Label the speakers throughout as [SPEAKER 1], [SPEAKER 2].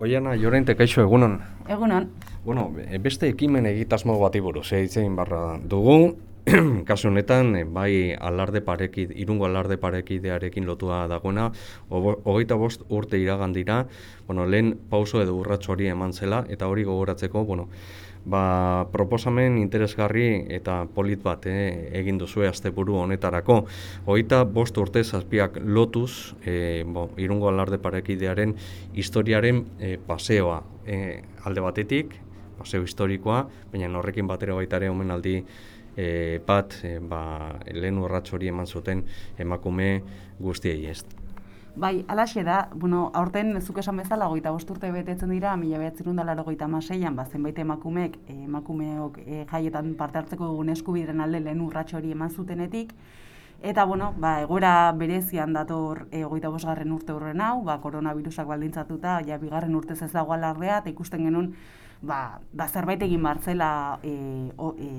[SPEAKER 1] Oiana, jorente, kaixo, egunon.
[SPEAKER 2] Egunon.
[SPEAKER 1] Bueno, e, beste ekimen egitasmo bati buruz, egitzein barra dugu, kasu honetan, e, bai alarde pareki, irungo alarde parekidearekin lotua dagoena, hogeita bost urte iragan dira, bueno, lehen pauso edo urratxo hori eman zela, eta hori gogoratzeko, bueno, ba, proposamen interesgarri eta polit bat eh, egin duzu asteburu honetarako. Hoita bost urte zazpiak lotuz, e, bo, irungo alarde parekidearen historiaren e, paseoa e, alde batetik, paseo historikoa, baina horrekin batera baita ere omenaldi e, bat e, ba, lehen urratxo hori eman zuten emakume guztiei ez.
[SPEAKER 2] Bai, alaxe da, bueno, aurten zuk esan bezala, goita bosturte betetzen dira, mila behatzerun da goita maseian, ba, zenbait emakumeek, emakumeok e, jaietan parte hartzeko dugun eskubideren alde lehen urratxo hori eman zutenetik, Eta, bueno, ba, egoera berezian dator e, goita bosgarren urte horren hau, ba, koronavirusak baldintzatuta, ja, bigarren urte ez dago alardea, eta ikusten genuen, ba, ba zerbait egin martzela e, e,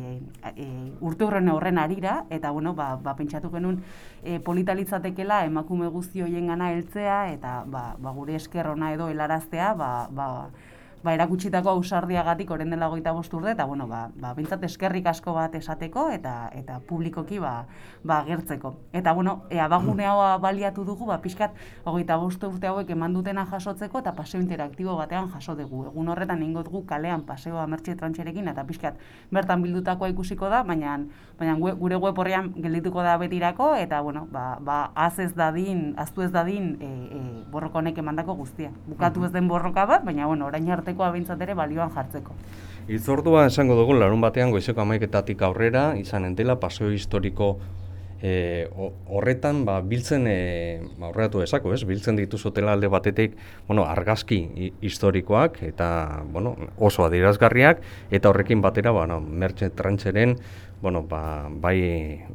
[SPEAKER 2] e, urte horren horren arira, eta bueno, ba, ba pentsatu genuen e, politalitzatekela emakume guzti hoien gana heltzea, eta ba, ba, gure esker ona edo helaraztea, ba, ba, ba, erakutsitako ausardiagatik orain dela goita bosturde, eta bueno, ba, ba, bintzat eskerrik asko bat esateko, eta eta publikoki ba, ba, gertzeko. Eta bueno, ea bagune hau baliatu dugu, ba, pixkat, hogeita bostu urte hauek eman dutena jasotzeko, eta paseo interaktibo batean jaso dugu. Egun horretan ingo dugu kalean paseoa mertxe trantxerekin, eta pixkat, bertan bildutakoa ikusiko da, baina, baina gure web horrean geldituko da betirako, eta bueno, ba, ba, az ez dadin, aztu ez dadin, e, e, borroko honek emandako guztia. Bukatu ez den borroka bat, baina bueno, orain arte arteko abintzat ere balioan jartzeko.
[SPEAKER 1] Itzordua esango dugu larun batean goizeko amaiketatik aurrera izan entela paseo historiko e, horretan ba, biltzen e, ba, horreatu esako, ez? Biltzen dituzotela alde batetik, bueno, argazki historikoak eta bueno, oso adierazgarriak eta horrekin batera, bueno, mertxe trantxeren, bueno, ba, bai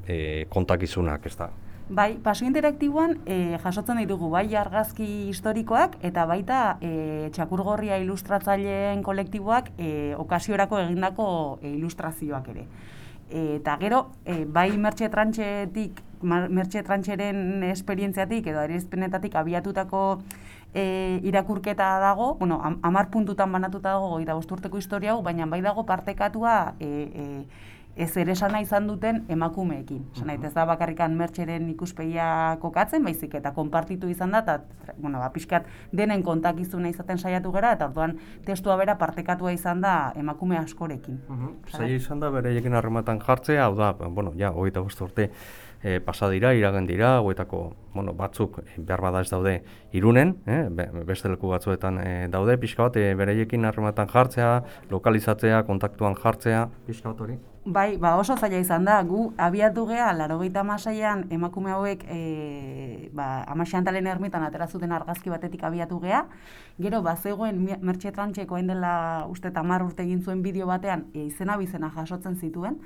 [SPEAKER 1] e, kontakizunak, ez da.
[SPEAKER 2] Bai, paso interaktiboan e, jasotzen ditugu bai argazki historikoak eta baita e, txakurgorria ilustratzaileen kolektiboak e, okasiorako egindako e, ilustrazioak ere. E, eta gero, e, bai mertxe trantxetik, mertxe trantxeren esperientziatik edo arizpenetatik abiatutako e, irakurketa dago, bueno, amar puntutan banatuta dago eta bosturteko historia hau, baina bai dago partekatua e, e, ez ere esana izan duten emakumeekin. Esan uh ez da bakarrikan mertxeren ikuspegia kokatzen, baizik eta konpartitu izan da, eta, bueno, ba, pixkat denen kontakizuna izaten saiatu gara, eta orduan testua bera partekatua izan da emakume askorekin.
[SPEAKER 1] Uh izan da bere ekin harrematan jartzea, hau da, bueno, ja, hogeita bostu urte, e, pasa dira, iragen dira, goetako bueno, batzuk e, behar bada ez daude irunen, e, beste leku batzuetan e, daude, pixka bat, e, bereiekin harrematan jartzea, lokalizatzea, kontaktuan jartzea, pixka bat hori?
[SPEAKER 2] Bai, ba oso zaila izan da, gu abiatu geha, laro masaian emakume hauek e, ba, amaxantalen ermitan atera zuten argazki batetik abiatu geha, gero, ba, zegoen mertxe trantxeko dela uste tamar urte egin zuen bideo batean, e, izena bizena jasotzen zituen,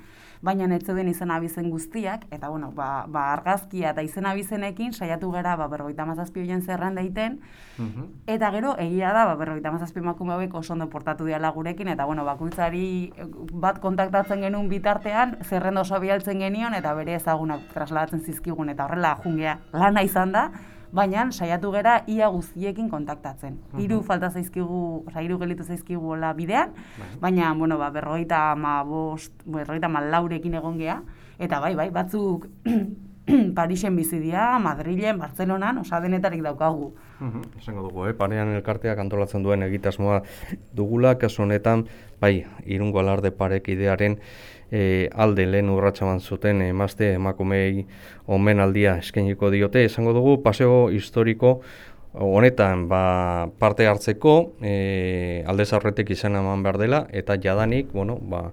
[SPEAKER 2] baina ez zeuden izena bizen guztiak, eta bueno, ba, ba argazkia eta izena bizenekin saiatu gara, ba, berroita mazazpi hoien zerran daiten, mhm. eta gero, egia da, ba, berroita mazazpi emakume hauek oso ondo portatu diala gurekin, eta bueno, bakuitzari bat kontaktatzen genuen bitartean zerrenda oso bialtzen genion eta bere ezagunak trasladatzen zizkigun eta horrela jungea lana izan da, baina saiatu gera ia guztiekin kontaktatzen. Hiru falta zaizkigu, osea hiru gelitu zaizkigu hola bidean, bai. baina bueno, ba 45, 54 laurekin egon gea eta bai, bai, batzuk Parisen bizi dira, Madrilen, Bartzelonan, osa denetarik daukagu.
[SPEAKER 1] Mhm, esango dugu, eh? parean elkarteak antolatzen duen egitasmoa dugula, kasu honetan, bai, irungo alarde parekidearen e, alde lehen urratxaman zuten emazte emakumei omenaldia eskainiko diote. Esango dugu, paseo historiko honetan ba, parte hartzeko e, alde zaurretik izan eman behar dela, eta jadanik, bueno, ba,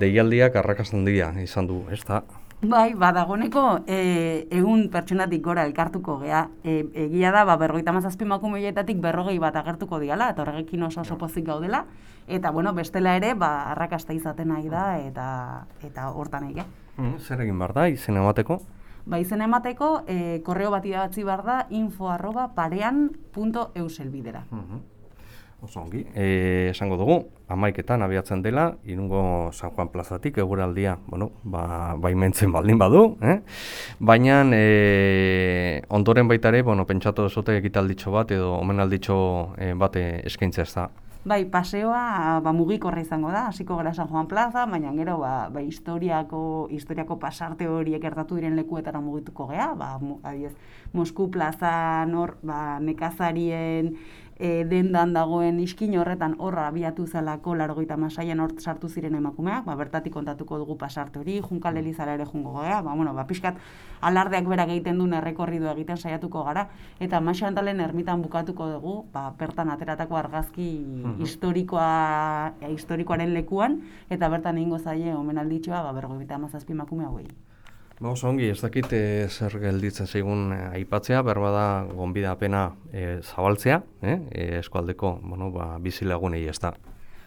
[SPEAKER 1] deialdiak arrakastan dira izan du, ez da?
[SPEAKER 2] Bai, badagoneko e, egun pertsonatik gora elkartuko gea. E, egia da, ba, berroita mazazpi makumeietatik berrogei bat agertuko diala, eta horrekin oso oso pozik gaudela. Eta, bueno, bestela ere, ba, arrakasta izaten nahi da, eta eta hortan ege.
[SPEAKER 1] Mm, zer egin bar da, izen emateko?
[SPEAKER 2] Ba, izen emateko, e, korreo bat idatzi bar da, info arroba parean punto euselbidera. Mm
[SPEAKER 1] Oso ongi. E, esango dugu, amaiketan abiatzen dela, irungo San Juan plazatik eguraldia, bueno, ba, baimentzen baldin badu, eh? baina e, ondoren baita ere, bueno, pentsatu zute ekitalditxo bat edo omenalditxo e, bat e, eskaintzea ez da.
[SPEAKER 2] Bai, paseoa ba, mugikorra izango da, hasiko gara San Juan Plaza, baina gero ba, ba, historiako, historiako pasarte horiek gertatu diren lekuetara mugituko gea, ba, adiez, Mosku Plaza nor, ba, nekazarien e, dendan dagoen iskin horretan horra abiatu zelako largoita masaian hor sartu ziren emakumeak, ba, bertatik kontatuko dugu pasarte hori, junkal elizara ere jungo gea, ba, bueno, ba, pixkat alardeak berak egiten duen errekorridu egiten saiatuko gara, eta Maxantalen ermitan bukatuko dugu, ba, bertan ateratako argazki historikoa, e, historikoaren lekuan, eta bertan egingo zaie omenalditxoa, ba, bergoita amazazpi emakume hauei.
[SPEAKER 1] Ba, oso ongi, ez dakit e, zer gelditzen zaigun e, aipatzea, berba da gonbidapena e, zabaltzea, eh? eskualdeko, bueno, ba, bizilagunei ez da.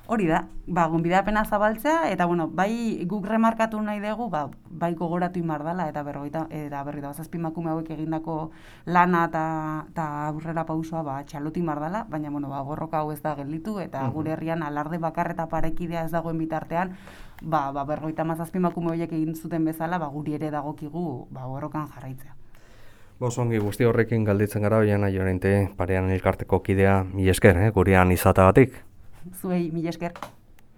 [SPEAKER 2] Hori da, ba, gonbidapena zabaltzea, eta bueno, bai guk remarkatu nahi dugu, ba, bai gogoratu imar dela, eta berroita, eta berri da, zazpi makume hauek egindako lana eta, aurrera pausoa, ba, txalotu imar dela, baina, bueno, ba, gorroka hau ez da gelditu, eta gure herrian alarde bakar eta parekidea ez dagoen bitartean, ba, ba, berroita mazazpi makume horiek egin zuten bezala, ba, guri ere dagokigu, ba, gorrokan jarraitzea.
[SPEAKER 1] Ba, oso ongi, guzti horrekin galditzen gara, baina jorente parean elkarteko kidea, mi esker, eh? gurean izatagatik.
[SPEAKER 2] Zuei, mila esker.